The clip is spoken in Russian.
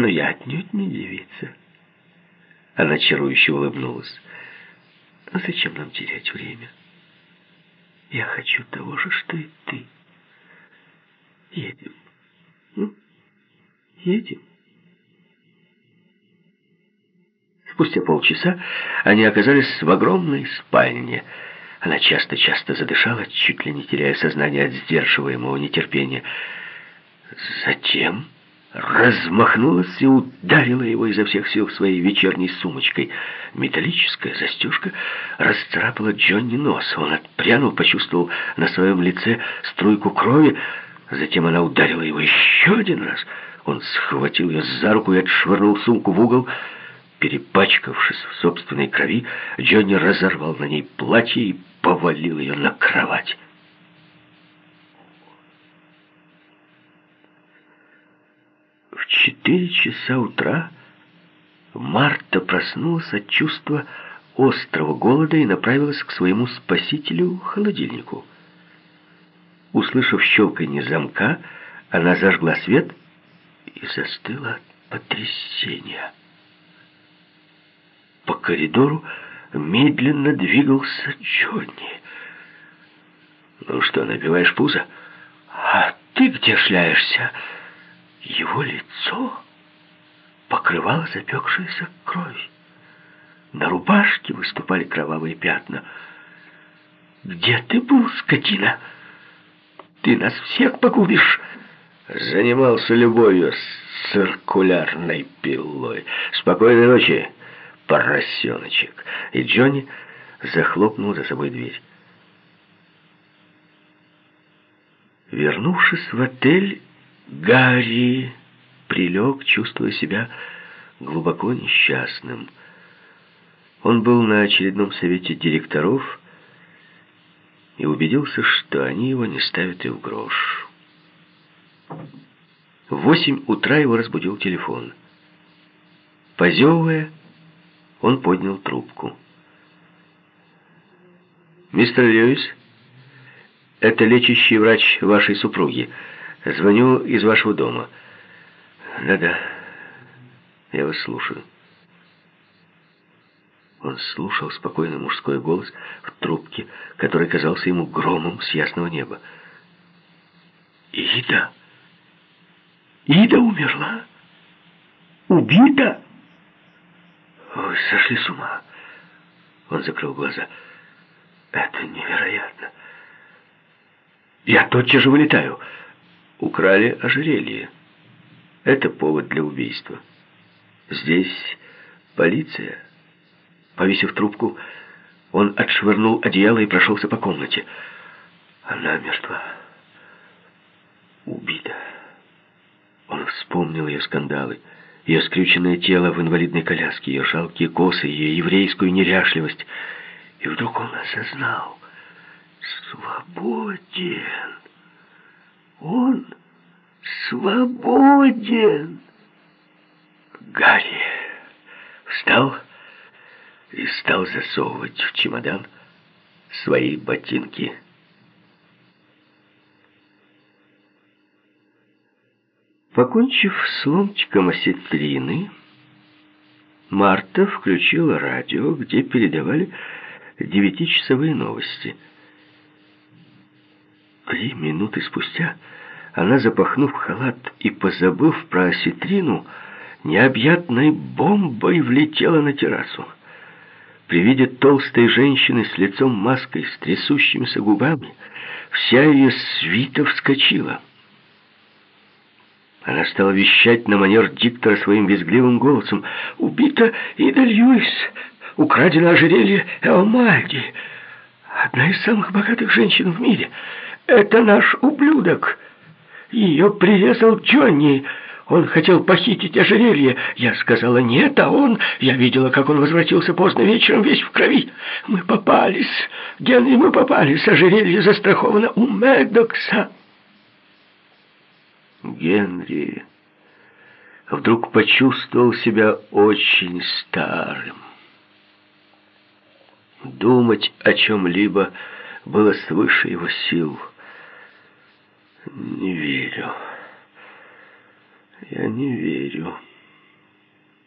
Но я отнюдь не девица. Она чарующе улыбнулась. А зачем нам терять время? Я хочу того же, что и ты. Едем. Ну, едем. Спустя полчаса они оказались в огромной спальне. Она часто-часто задышала, чуть ли не теряя сознание от сдерживаемого нетерпения. Затем размахнулась и ударила его изо всех сил своей вечерней сумочкой. Металлическая застежка расцарапала Джонни нос. Он отпрянул, почувствовал на своем лице струйку крови. Затем она ударила его еще один раз. Он схватил ее за руку и отшвырнул сумку в угол. Перепачкавшись в собственной крови, Джонни разорвал на ней платье и повалил ее на кровать. В четыре часа утра Марта проснулась от чувства острого голода и направилась к своему спасителю, холодильнику. Услышав щелканье замка, она зажгла свет и застыла от потрясения. По коридору медленно двигался Джонни. «Ну что, набиваешь пузо?» «А ты где шляешься?» Его лицо покрывало запекшаяся кровь. На рубашке выступали кровавые пятна. «Где ты был, скотина? Ты нас всех погубишь!» Занимался любовью с циркулярной пилой. «Спокойной ночи!» поросеночек!» И Джонни захлопнул за собой дверь. Вернувшись в отель, Гарри прилег, чувствуя себя глубоко несчастным. Он был на очередном совете директоров и убедился, что они его не ставят и в грош. В восемь утра его разбудил телефон. Позевывая, он поднял трубку. «Мистер Льюис, это лечащий врач вашей супруги. Звоню из вашего дома». «Да-да, я вас слушаю». Он слушал спокойный мужской голос в трубке, который казался ему громом с ясного неба. «Ида! Ида умерла! Убита!» Вы сошли с ума. Он закрыл глаза. Это невероятно. Я тотчас же вылетаю. Украли ожерелье. Это повод для убийства. Здесь полиция. Повесив трубку, он отшвырнул одеяло и прошелся по комнате. Она мертва. Убита. Он вспомнил ее скандалы ее скрюченное тело в инвалидной коляске, ее жалкие косы, ее еврейскую неряшливость. И вдруг он осознал, свободен. Он свободен. Гарри встал и стал засовывать в чемодан свои ботинки. Покончив с ломтиком осетрины, Марта включила радио, где передавали девятичасовые новости. Три минуты спустя она, запахнув халат и позабыв про осетрину, необъятной бомбой влетела на террасу. При виде толстой женщины с лицом маской, с трясущимися губами, вся ее свита вскочила — она стала вещать на манер диктора своим визгливым голосом. «Убита Ида Льюис! Украдено ожерелье Элмальди! Одна из самых богатых женщин в мире! Это наш ублюдок! Ее прирезал Джонни!» Он хотел похитить ожерелье. Я сказала нет, а он... Я видела, как он возвратился поздно вечером, весь в крови. Мы попались. Генри, мы попались. Ожерелье застраховано у Мэддокса. Генри вдруг почувствовал себя очень старым. Думать о чем-либо было свыше его сил. Не верю. Я не верю.